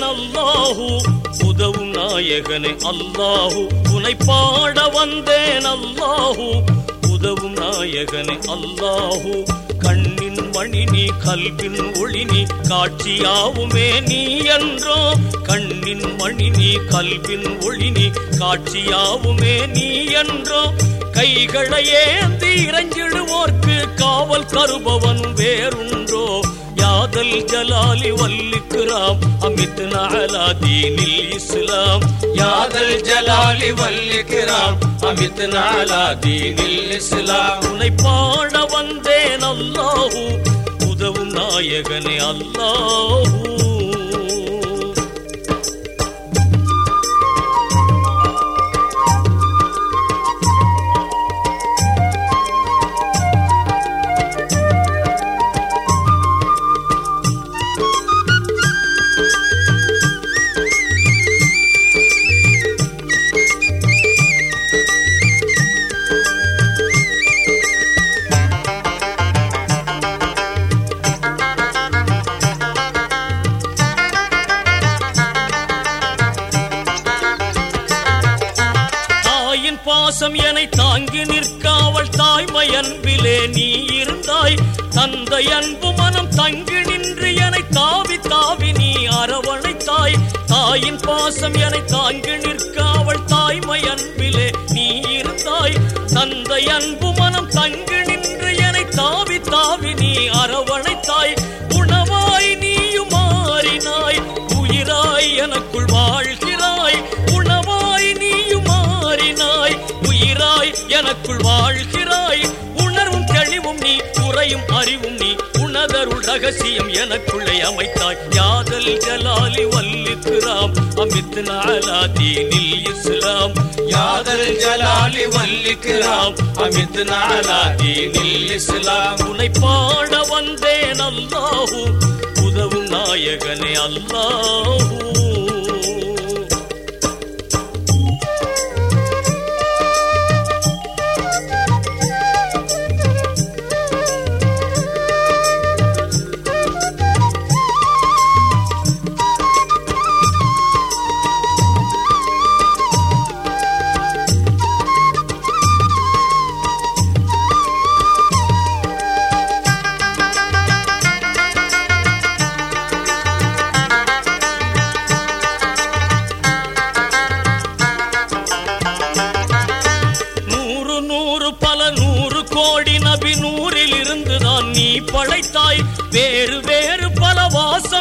நாயகன் அல்லாஹு உதவும் நாயகனே அல்லாஹு. உனை பாட வந்தேன் அல்லாஹு உதவும் நாயகனே அல்லாஹு. கண்ணின் மணி நீ கல்வின் ஒளி நீ காட்சியாவுமே நீ என்றோ. கண்ணின் மணி நீ கல்வின் ஒளி நீ காட்சியாவுமே நீ என்றோ. கைகளை ஏந்தி இறங்கிடுவோர்க்கு காவல் தருபவன் வேறுண்டோ யாதல் ஜலாலி வல்லிக்ராம் அமித் நாலா தீனில் இஸ்லாம் யாதல் ஜலாலி வல்லிக்ராம் அமித் நாலா தீனில் இஸ்லாம் உன்னை பாட வந்தேன் அல்லாஹூ உதவும் நாயகனே அல்லாஹூ பாசம் என தாங்கி நிற்காவள் தாய்மை அன்பிலே நீ இருந்தாய். தந்தை அன்பு மனம் தங்கி நின்று என தாவி தாவி நீ அரவணைத்தாய். தாயின் பாசம் என தாங்கி உணதருள் எனக்குள்ளே அமைத்தாய். யாதல் ஜலாலி வல்லிக்கிறாம் அமித் நாலா தீனில் இஸ்லாம். யாதல் ஜலாலி வல்லிக்கிறாம் அமித் நாலா தீனில் இஸ்லாம். உன்னை பாட வந்தேன் அல்லாஹூ உதவும் நாயகனே அல்லாஹூ.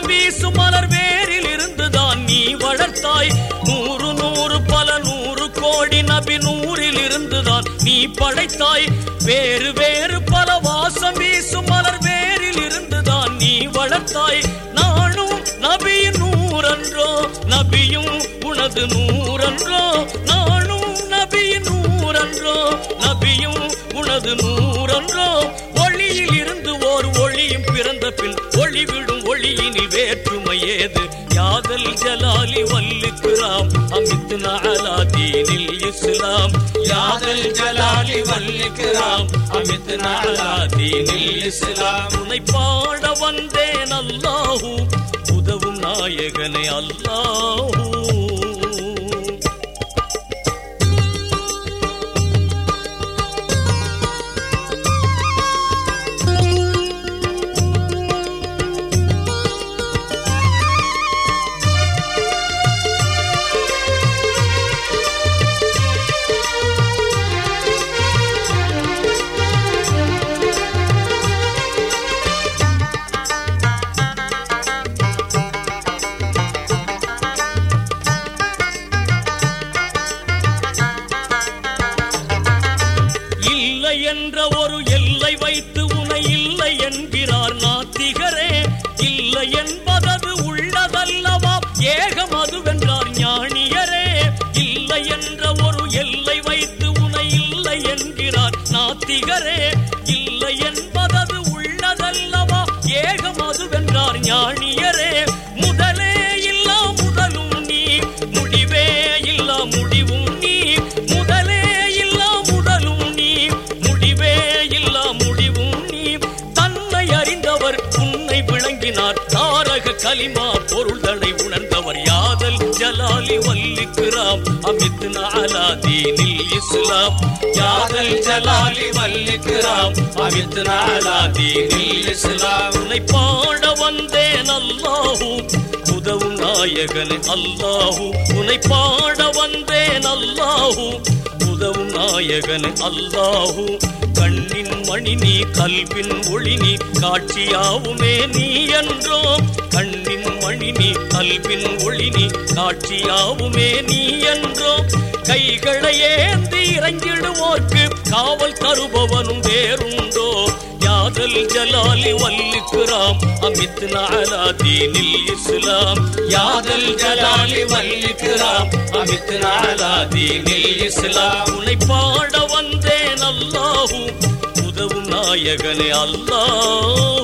வாசம் வீசும் மலர் வேரில் இருந்துதான் நீ வளர்த்தாய். நூறு நூறு பல நூறு கோடி நபி நூறில் இருந்துதான் நீ படைத்தாய். வேறு வேறு பல வாசம் வீசும் மலர் வேரில் இருந்துதான் நீ வளர்த்தாய். நானும் நபியின் நூறன்றோ நபியும் உனது நூறன்றோ. நானும் நபியின் நூறன்றோ நபியும் உனது நூறன்றோ. ஒளியில் இருந்து ஓர் ஒளியும் பிறந்த பின் ஒளிவிடும் தீனில் யாதல் ஜலாலி வல்லிக்ராம் அமித் நாலா தீனில் இஸ்லாம். உன்னை பாட வந்தேன் அல்லாஹூ. உதவும் நாயகனை அல்லாஹூ. ஒரு எல்லை வைத்து உனை இல்லை என்கிறார் நாத்திகரே. இல்லை என்பதது உள்ளதல்லவா? ஏகம் அதுவென்றார் ஞானியரே. இல்லை என்ற ஒரு எல்லை வைத்து உனை இல்லை என்கிறார் நாத்திகரே. கலிமா பொருள்தனை உணர்ந்தவர் யாதல் ஜலாலி வல்லிக்கிறாம் அமித் அலா தீனில் இஸ்லாம். யாதல் ஜலாலி வல்லிக்கிறாம் அமித் அலா தீனில் இஸ்லாம். உன்னை பாட வந்தேன் அல்லாஹூ. உதவும் நாயகன் அல்லாஹூ. உன்னை பாட வந்தேன் அல்லாஹூ. உதவும் நாயகன் அல்லாஹூ. கண்ணின் மணி நீ கல்வின் ஒளி நீ காட்சியாவுமே நீ என்றோ. கண்ணின் மணி நீ கல்வின் ஒளி நீ காட்சியாவுமே நீ என்றோ. கைகளை ஏந்தி இறங்கிடுவோர்க்கு காவல் தருபவனும் வேறும் யாதல் ஜலாலி வல்லிக்ராம் அமித்னா அலா தீனில் இஸ்லாம் யாதல் ஜலாலி வல்லிக்ராம் அமித்னா அலா தீனில் இஸ்லாம் உன்னை பாட வந்தேன் அல்லாஹூ. உதவும் நாயகனே அல்லாஹூ.